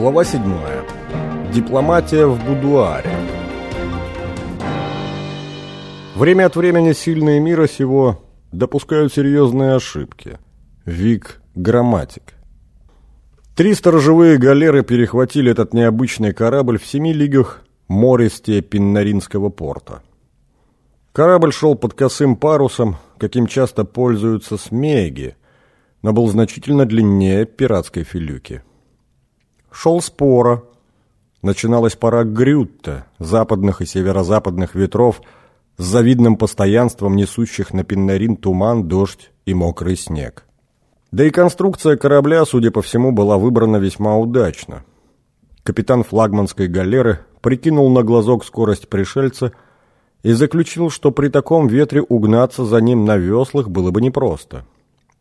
Глава 7. Дипломатия в будуаре. Время от времени сильные мира сего допускают серьезные ошибки. Вик Грамматик. Три сторожевые галеры перехватили этот необычный корабль в семи лигах мористе Пиннаринского порта. Корабль шел под косым парусом, каким часто пользуются смеги, но был значительно длиннее пиратской филюки. Шел спора. Начиналась пора грютта, западных и северо-западных ветров с завидным постоянством несущих на Пиннарин туман, дождь и мокрый снег. Да и конструкция корабля, судя по всему, была выбрана весьма удачно. Капитан флагманской галеры прикинул на глазок скорость пришельца и заключил, что при таком ветре угнаться за ним на веслах было бы непросто.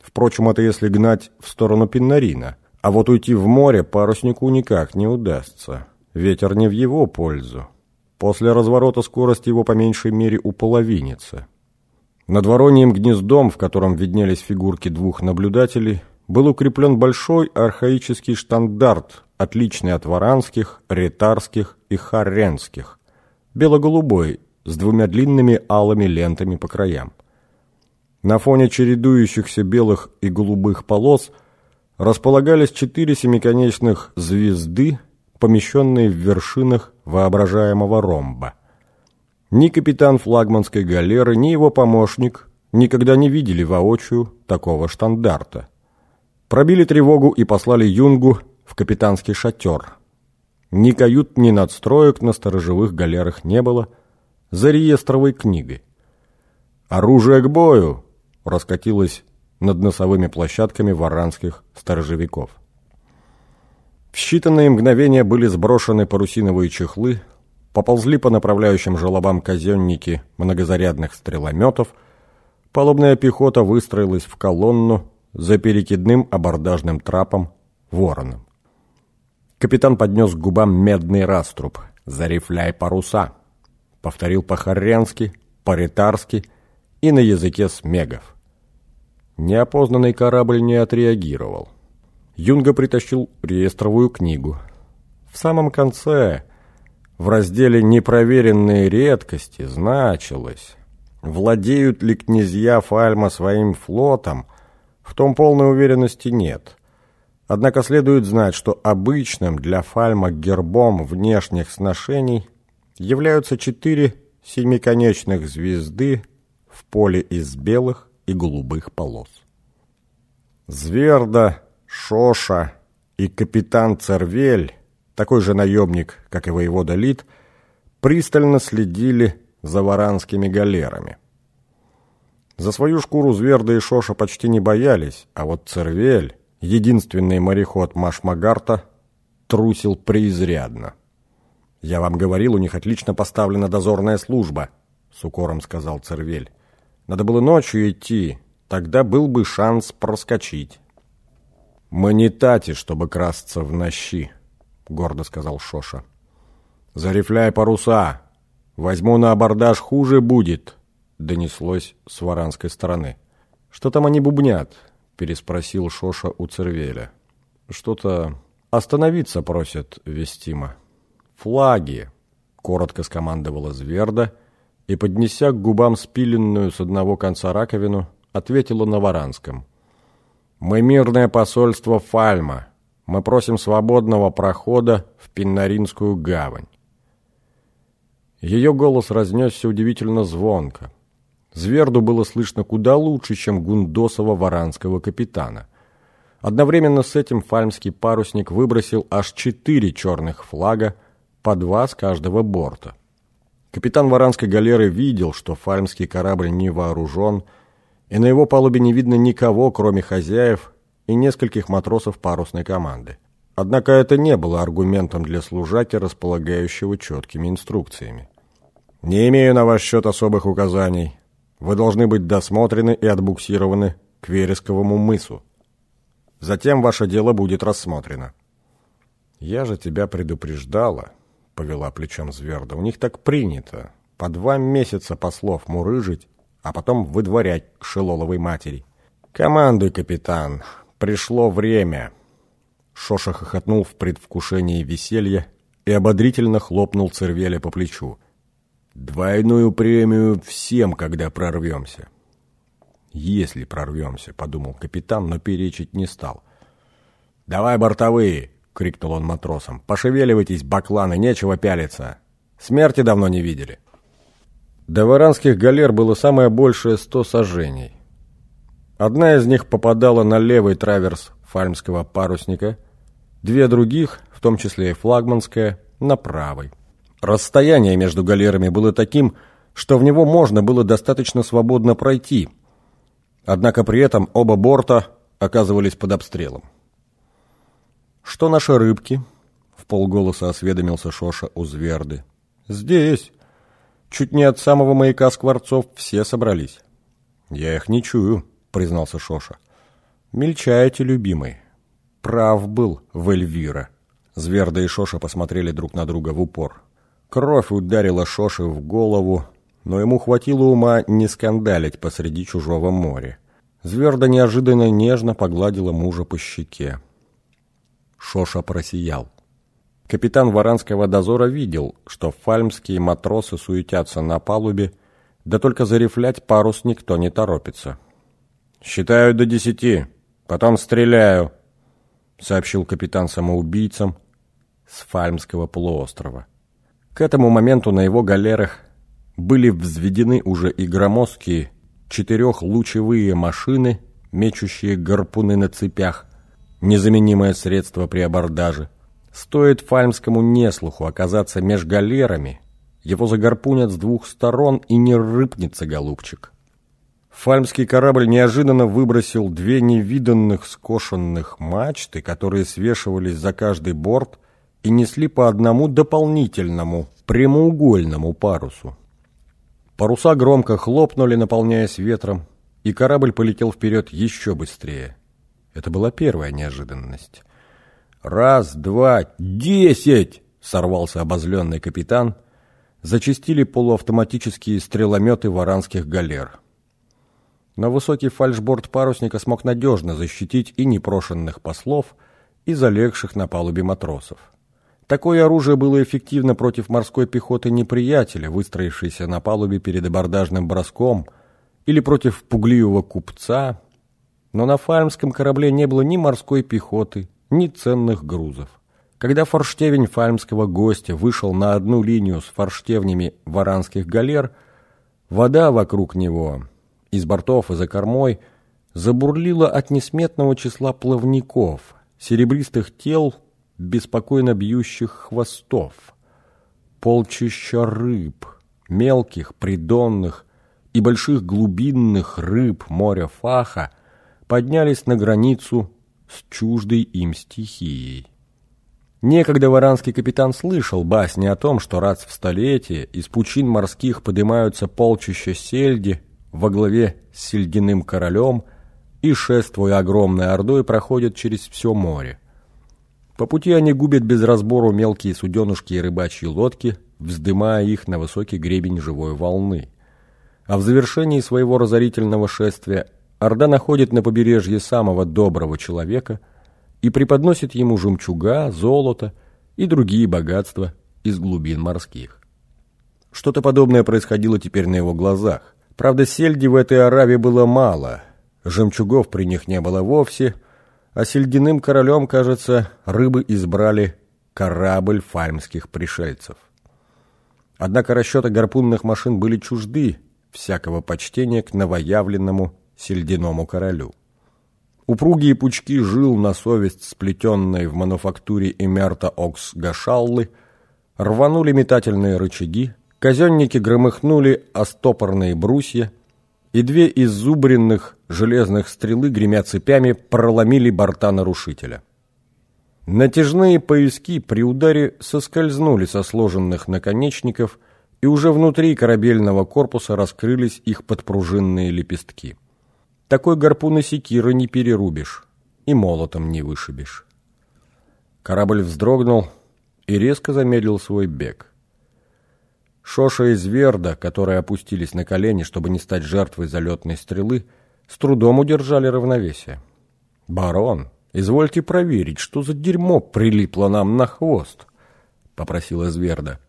Впрочем, это если гнать в сторону Пиннарина – а вот уйти в море паруснику никак не удастся. Ветер не в его пользу. После разворота скорость его по меньшей мере уполовинится. Над вороньим гнездом, в котором виднелись фигурки двух наблюдателей, был укреплен большой архаический штандарт, отличный от варанских, ретарских и харренских, бело-голубой, с двумя длинными алыми лентами по краям. На фоне чередующихся белых и голубых полос – располагались четыре семиконечных звезды, помещенные в вершинах воображаемого ромба. Ни капитан флагманской галеры, ни его помощник никогда не видели воочию такого штандарта. Пробили тревогу и послали юнгу в капитанский шатер. Ни кают, ни надстроек на сторожевых галерах не было, за реестровой книгой. «Оружие к бою!» раскатилось над носовыми площадками варанских сторожевиков. В считанные мгновения были сброшены парусиновые чехлы, поползли по направляющим желобам казенники многозарядных стрелометов, палубная пехота выстроилась в колонну за перекидным абордажным трапом вороном. Капитан поднес к губам медный раструб «Зарифляй паруса», повторил по-хорренски, по-ритарски и на языке смегов. Неопознанный корабль не отреагировал. Юнга притащил реестровую книгу. В самом конце, в разделе «Непроверенные редкости» значилось «Владеют ли князья Фальма своим флотом?» В том полной уверенности нет. Однако следует знать, что обычным для Фальма гербом внешних сношений являются четыре семиконечных звезды в поле из белых, и голубых полос. Зверда, Шоша и капитан Цервель, такой же наемник, как и воевода Лид, пристально следили за варанскими галерами. За свою шкуру Зверда и Шоша почти не боялись, а вот Цервель, единственный мореход Машмагарта, трусил преизрядно. «Я вам говорил, у них отлично поставлена дозорная служба», — с укором сказал Цервель. Надо было ночью идти, тогда был бы шанс проскочить. «Мы не тати, чтобы красться в нощи», — гордо сказал Шоша. «Зарифляй паруса! Возьму на абордаж, хуже будет!» — донеслось с варанской стороны. «Что там они бубнят?» — переспросил Шоша у Цервеля. «Что-то остановиться просят Вестима». «Флаги!» — коротко скомандовала Зверда — и, поднеся к губам спиленную с одного конца раковину, ответила на варанском. «Мы мирное посольство Фальма. Мы просим свободного прохода в Пиннаринскую гавань». Ее голос разнесся удивительно звонко. Зверду было слышно куда лучше, чем Гундосова варанского капитана. Одновременно с этим фальмский парусник выбросил аж четыре черных флага, по два с каждого борта. Капитан Варанской галеры видел, что фальмский корабль не вооружен, и на его палубе не видно никого, кроме хозяев и нескольких матросов парусной команды. Однако это не было аргументом для служаки, располагающего четкими инструкциями. «Не имею на ваш счет особых указаний. Вы должны быть досмотрены и отбуксированы к Вересковому мысу. Затем ваше дело будет рассмотрено». «Я же тебя предупреждала», — повела плечом Зверда. «У них так принято. По два месяца послов мурыжить, а потом выдворять к Шелоловой матери. Командуй, капитан. Пришло время». Шоша хохотнул в предвкушении веселья и ободрительно хлопнул Цервеля по плечу. «Двойную премию всем, когда прорвемся». «Если прорвемся», — подумал капитан, но перечить не стал. «Давай бортовые!» — крикнул он матросам. «Пошевеливайтесь, бакланы, нечего пялиться! Смерти давно не видели!» До варанских галер было самое большее сто сажений. Одна из них попадала на левый траверс фальмского парусника, две других, в том числе и флагманская, на правой. Расстояние между галерами было таким, что в него можно было достаточно свободно пройти, однако при этом оба борта оказывались под обстрелом. «Что наши рыбки?» — в полголоса осведомился Шоша у Зверды. «Здесь. Чуть не от самого маяка Скворцов все собрались». «Я их не чую», признался Шоша. «Мельчаете, любимый». Прав был в Эльвира. Зверда и Шоша посмотрели друг на друга в упор. Кровь ударила Шоши в голову, но ему хватило ума не скандалить посреди чужого моря. Зверда неожиданно нежно погладила мужа по щеке. Шоша просиял. Капитан Варанского дозора видел, что фальмские матросы суетятся на палубе, да только зарифлять парус никто не торопится. «Считаю до десяти, потом стреляю», — сообщил капитан самоубийцам с Фальмского полуострова. К этому моменту на его галерах были взведены уже и громоздкие четырехлучевые машины, мечущие гарпуны на цепях, незаменимое средство при абордаже. Стоит фальмскому неслуху оказаться меж галерами, его загарпунят с двух сторон и не рыпнется голубчик. Фальмский корабль неожиданно выбросил две невиданных скошенных мачты, которые свешивались за каждый борт и несли по одному дополнительному прямоугольному парусу. Паруса громко хлопнули, наполняясь ветром, и корабль полетел вперед еще быстрее. Это была первая неожиданность. «Раз, два, десять!» — сорвался обозленный капитан. Зачистили полуавтоматические стрелометы варанских галер. Но высокий фальшборд парусника смог надежно защитить и непрошенных послов, и залегших на палубе матросов. Такое оружие было эффективно против морской пехоты неприятеля, выстроившейся на палубе перед абордажным броском, или против пугливого купца, но на фальмском корабле не было ни морской пехоты, ни ценных грузов. Когда форштевень фальмского гостя вышел на одну линию с форштевнями варанских галер, вода вокруг него из бортов и за кормой забурлило от несметного числа плавников, серебристых тел, беспокойно бьющих хвостов. Полчища рыб, мелких, придонных и больших глубинных рыб моря Фаха поднялись на границу с чуждой им стихией. Некогда варанский капитан слышал басни о том, что раз в столетие из пучин морских поднимаются полчища сельди, во главе с сельдяным королем и, шествуя огромной ордой, проходят через все море. По пути они губят без разбору мелкие суденушки и рыбачьи лодки, вздымая их на высокий гребень живой волны. А в завершении своего разорительного шествия Орда находит на побережье самого доброго человека и преподносит ему жемчуга, золото и другие богатства из глубин морских. Что-то подобное происходило теперь на его глазах. Правда, сельди в этой Аравии было мало, жемчугов при них не было вовсе, а сельдяным королем, кажется, рыбы избрали корабль фальмских пришельцев. Однако расчеты гарпунных машин были чужды всякого почтения к новоявленному сельдяному королю. Упругие пучки жил на совесть сплетенной в мануфактуре Эмерта Окс Гашаллы, рванули метательные рычаги, Казенники громыхнули о стопорные брусья, и две изубренных железных стрелы, гремя цепями, проломили борта нарушителя. Натяжные пояски при ударе соскользнули со сложенных наконечников, и уже внутри корабельного корпуса раскрылись их подпружинные лепестки. Такой гарпун и секиры не перерубишь, и молотом не вышибешь. Корабль вздрогнул и резко замедлил свой бег. Шоша и Зверда, которые опустились на колени, чтобы не стать жертвой залетной стрелы, с трудом удержали равновесие. Барон, извольте проверить, что за дерьмо прилипло нам на хвост», — попросила Зверда.